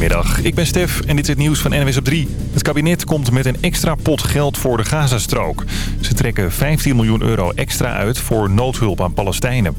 Goedemiddag, ik ben Stef en dit is het nieuws van NWS op 3. Het kabinet komt met een extra pot geld voor de Gazastrook. Ze trekken 15 miljoen euro extra uit voor noodhulp aan Palestijnen.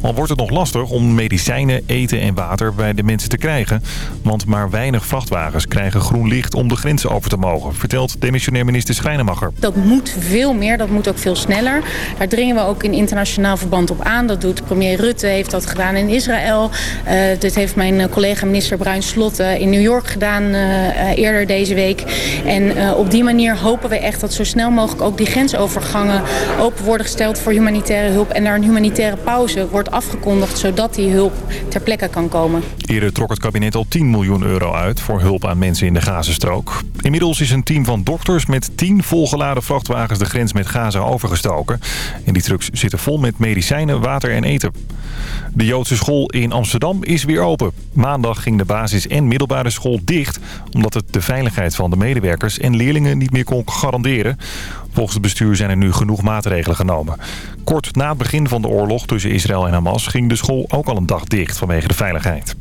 Al wordt het nog lastig om medicijnen, eten en water bij de mensen te krijgen. Want maar weinig vrachtwagens krijgen groen licht om de grenzen over te mogen... vertelt demissionair minister Schrijnemacher. Dat moet veel meer, dat moet ook veel sneller. Daar dringen we ook in internationaal verband op aan. Dat doet premier Rutte, heeft dat gedaan in Israël. Uh, dit heeft mijn collega minister Bruin Slot in New York gedaan uh, eerder deze week. En uh, op die manier hopen we echt dat zo snel mogelijk ook die grensovergangen open worden gesteld voor humanitaire hulp. En daar een humanitaire pauze wordt afgekondigd zodat die hulp ter plekke kan komen. Eerder trok het kabinet al 10 miljoen euro uit voor hulp aan mensen in de Gazastrook. Inmiddels is een team van dokters met 10 volgeladen vrachtwagens de grens met Gaza overgestoken. En die trucks zitten vol met medicijnen, water en eten. De Joodse school in Amsterdam is weer open. Maandag ging de basis- en middelbare school dicht... omdat het de veiligheid van de medewerkers en leerlingen niet meer kon garanderen. Volgens het bestuur zijn er nu genoeg maatregelen genomen. Kort na het begin van de oorlog tussen Israël en Hamas ging de school ook al een dag dicht vanwege de veiligheid.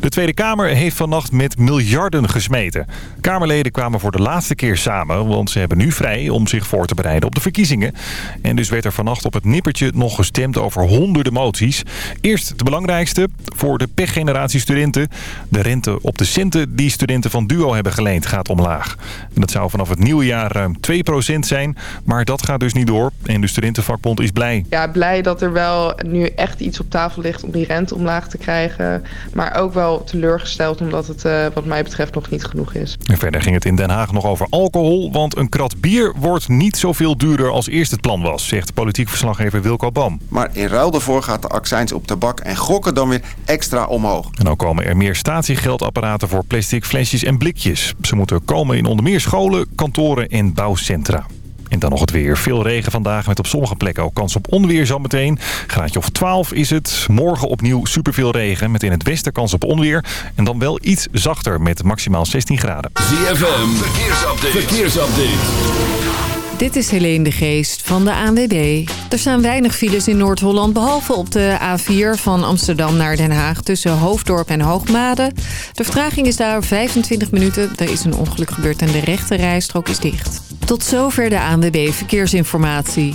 De Tweede Kamer heeft vannacht met miljarden gesmeten. Kamerleden kwamen voor de laatste keer samen, want ze hebben nu vrij om zich voor te bereiden op de verkiezingen. En dus werd er vannacht op het nippertje nog gestemd over honderden moties. Eerst de belangrijkste, voor de pechgeneratie studenten. De rente op de centen die studenten van DUO hebben geleend gaat omlaag. En dat zou vanaf het nieuwe jaar ruim 2% zijn, maar dat gaat dus niet door. En de studentenvakbond is blij. Ja, blij dat er wel nu echt iets op tafel ligt om die rente omlaag te krijgen. Ook wel teleurgesteld omdat het uh, wat mij betreft nog niet genoeg is. En verder ging het in Den Haag nog over alcohol. Want een krat bier wordt niet zoveel duurder als eerst het plan was, zegt politiek verslaggever Wilco Bam. Maar in ruil daarvoor gaat de accijns op tabak en gokken dan weer extra omhoog. En dan komen er meer statiegeldapparaten voor plastic flesjes en blikjes. Ze moeten komen in onder meer scholen, kantoren en bouwcentra. En dan nog het weer. Veel regen vandaag met op sommige plekken ook kans op onweer zometeen. Graadje of 12 is het. Morgen opnieuw superveel regen met in het westen kans op onweer. En dan wel iets zachter met maximaal 16 graden. ZFM, verkeersupdate. verkeersupdate. Dit is Helene de Geest van de ANWB. Er staan weinig files in Noord-Holland... behalve op de A4 van Amsterdam naar Den Haag... tussen Hoofddorp en Hoogmade. De vertraging is daar 25 minuten. Er is een ongeluk gebeurd en de rechte rijstrook is dicht. Tot zover de ANWB Verkeersinformatie.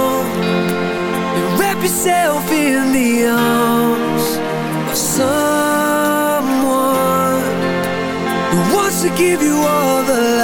yourself in the arms of someone who wants to give you all the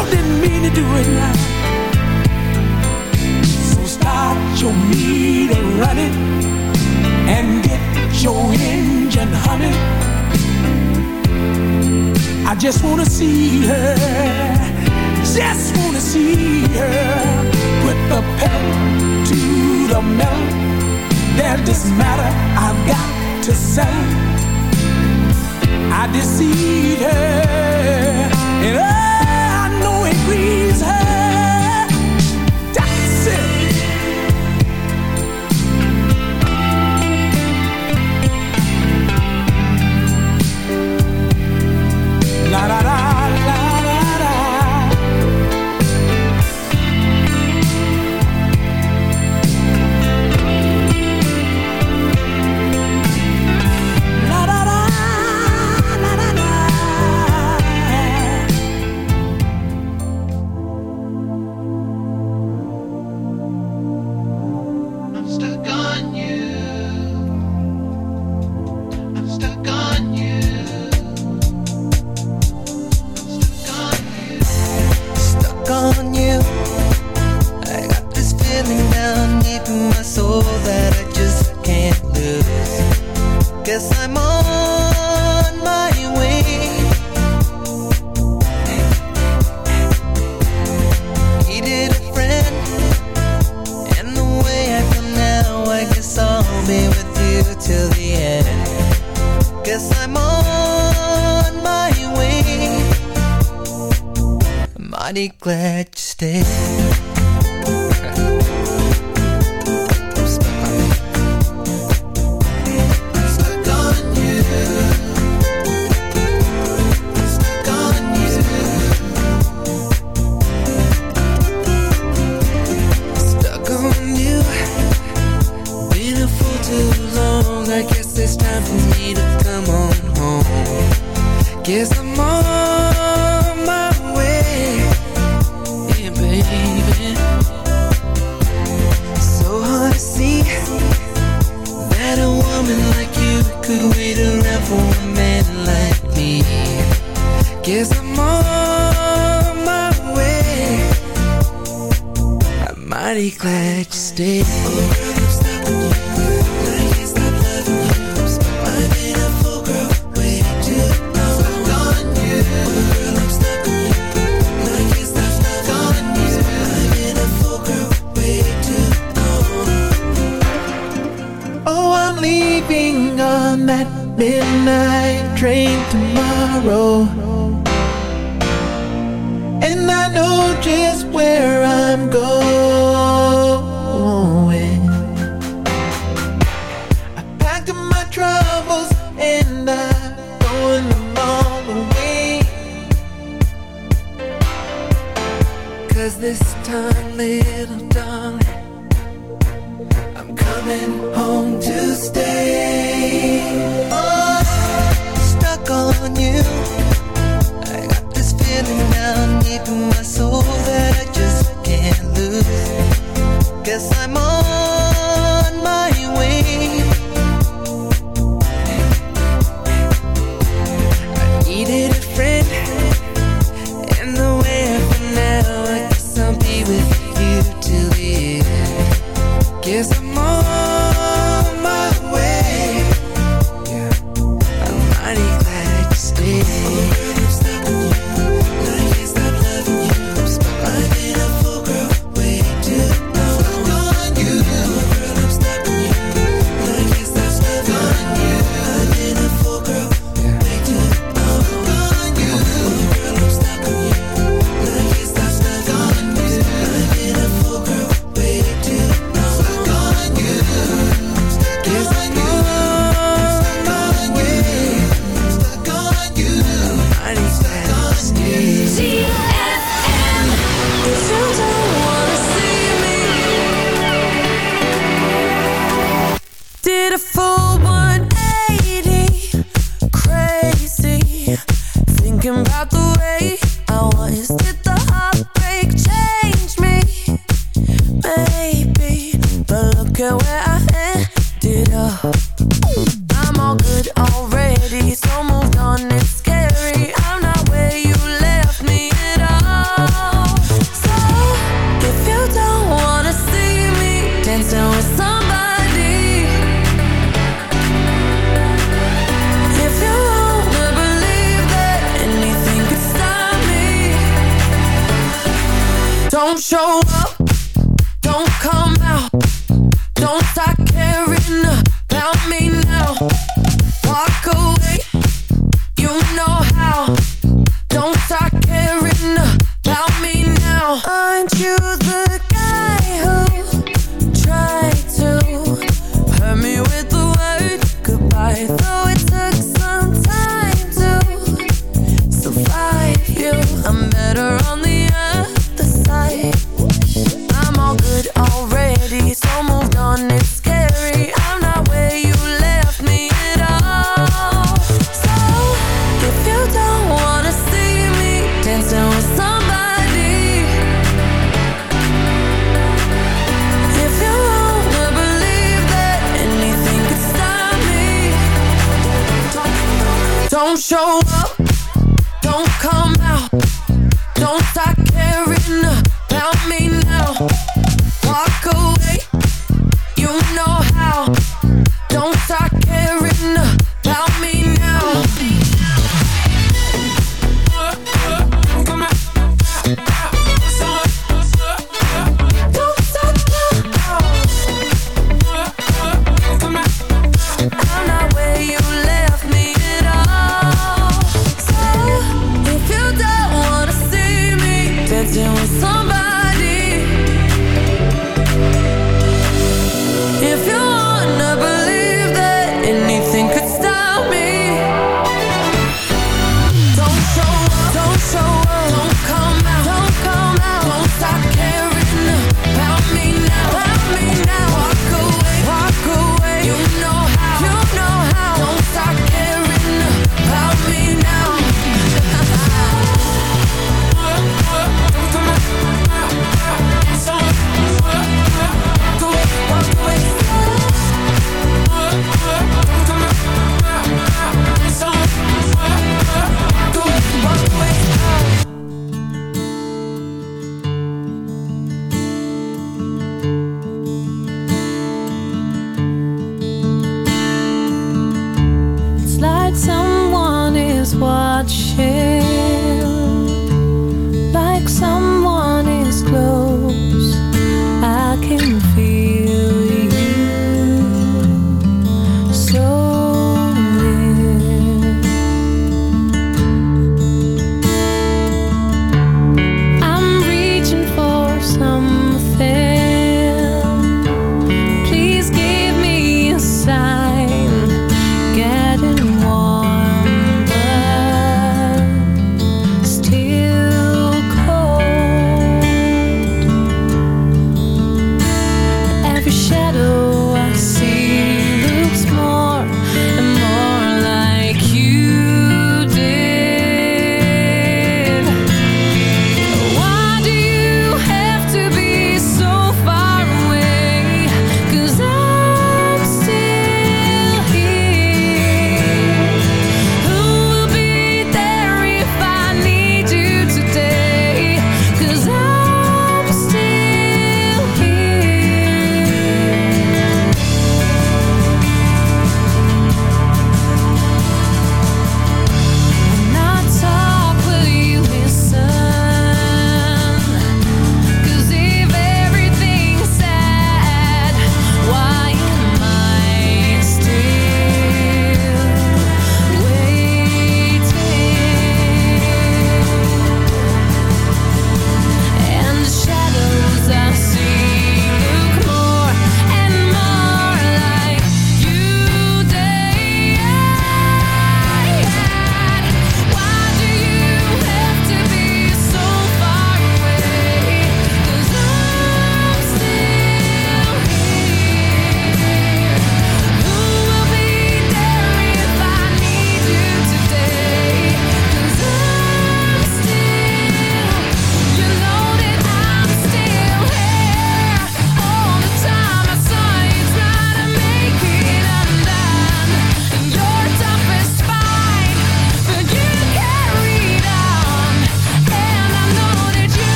girl didn't mean to do it now. So start your meter running and get your engine humming. I just wanna see her, just wanna see her. Put the pedal to the metal. There's this matter I've got to say. I deceive her. And oh, please.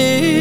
need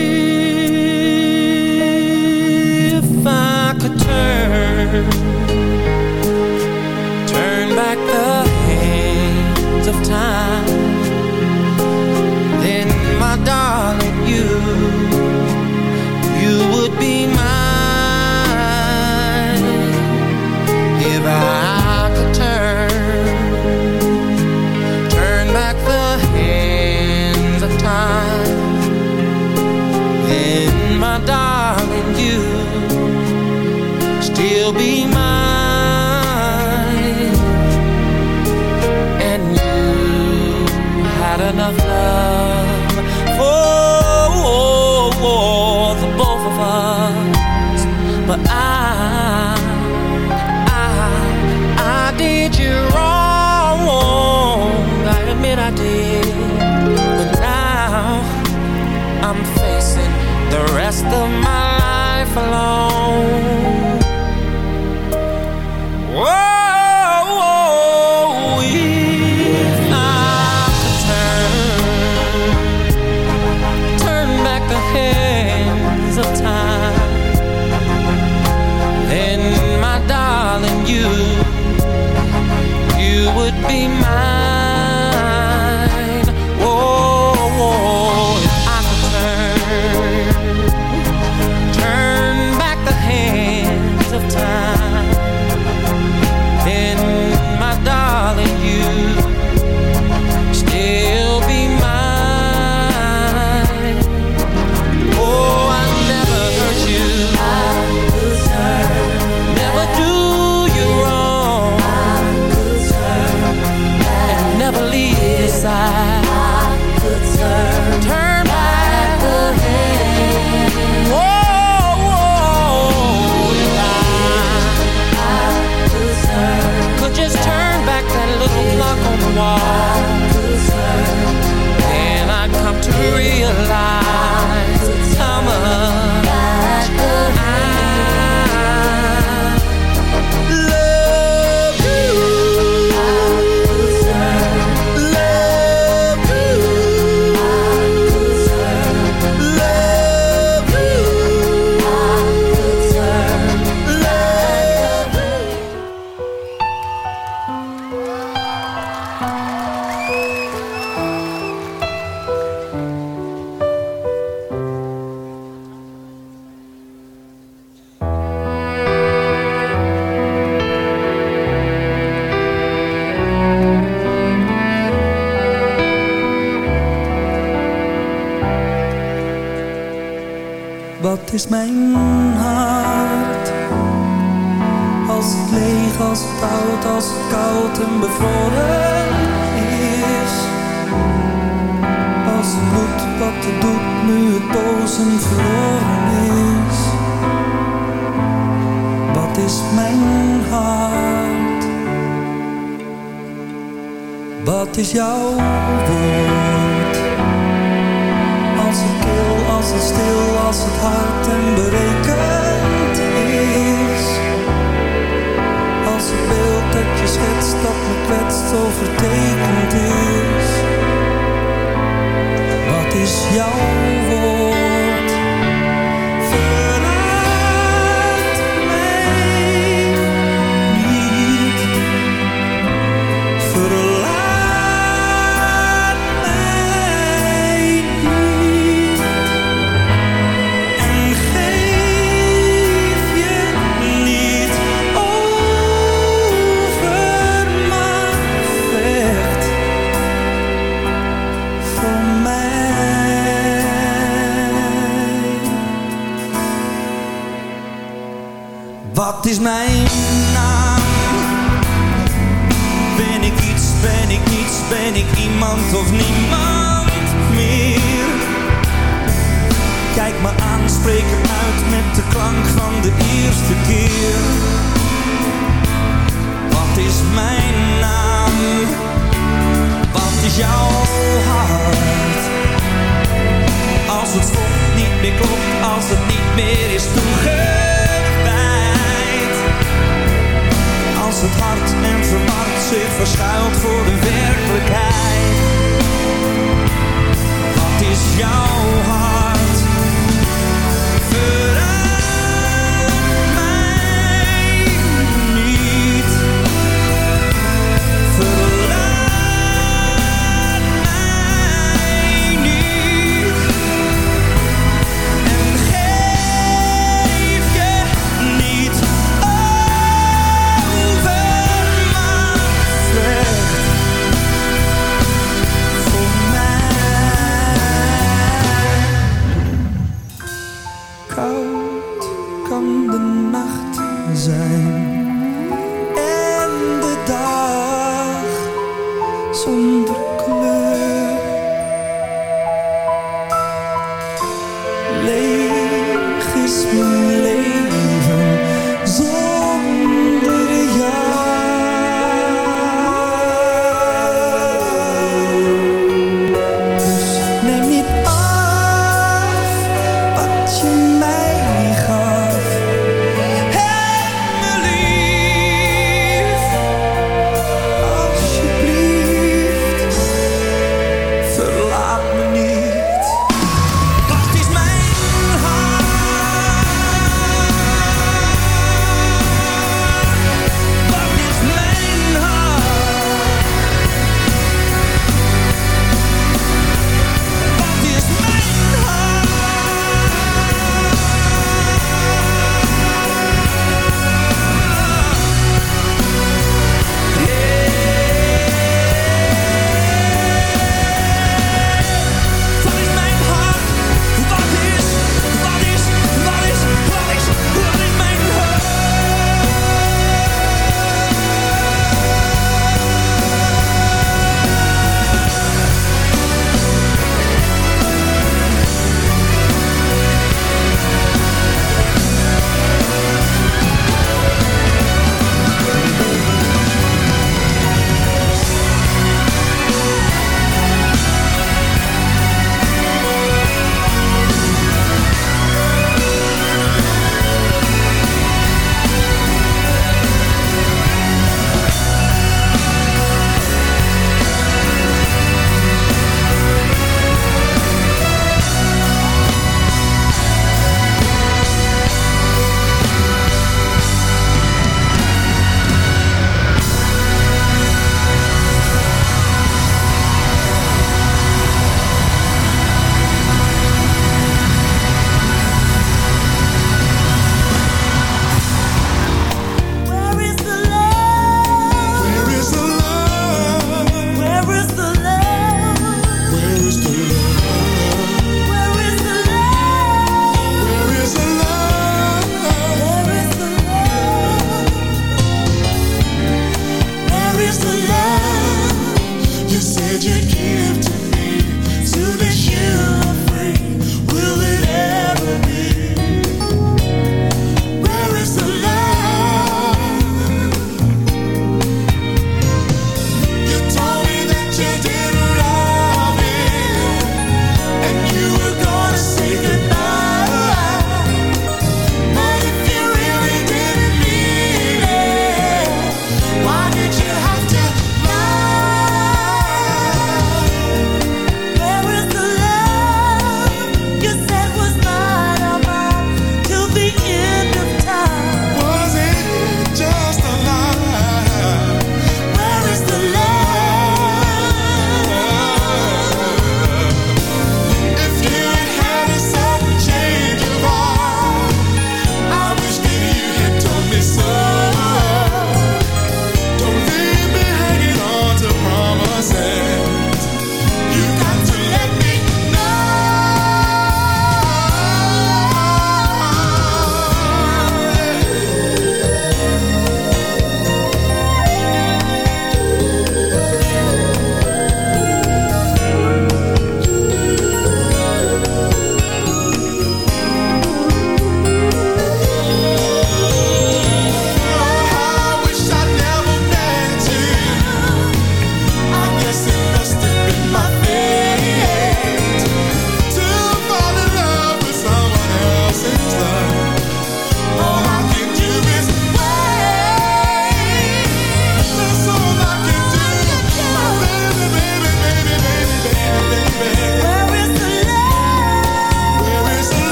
nacht zijn. En de dag zonder